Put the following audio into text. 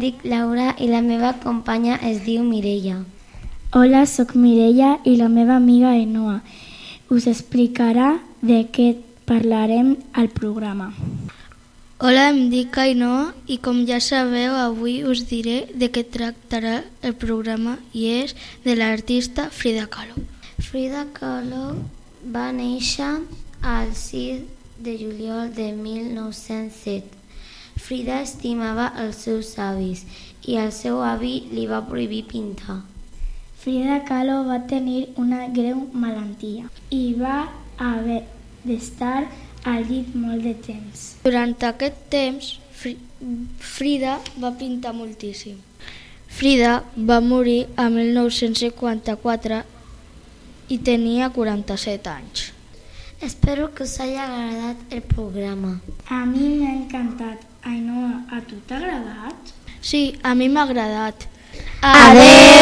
dic Laura i la meva companya es diu Mireia. Hola, sóc Mireia i la meva amiga Enoa. Us explicarà de què parlarem al programa. Hola, em dic Ainhoa i com ja sabeu avui us diré de què tractarà el programa i és de l'artista Frida Kahlo. Frida Kahlo va néixer el 6 de juliol de 1907. Frida estimava els seus avis i el seu avi li va prohibir pintar. Frida Kahlo va tenir una greu malaltia i va haver d'estar al llit molt de temps. Durant aquest temps, Frida va pintar moltíssim. Frida va morir a 1954 i tenia 47 anys. Espero que us hagi agradat el programa. A mi m'ha encantat. Ainhoa, a tu t'ha agradat? Sí, a mi m'ha agradat. Adeu!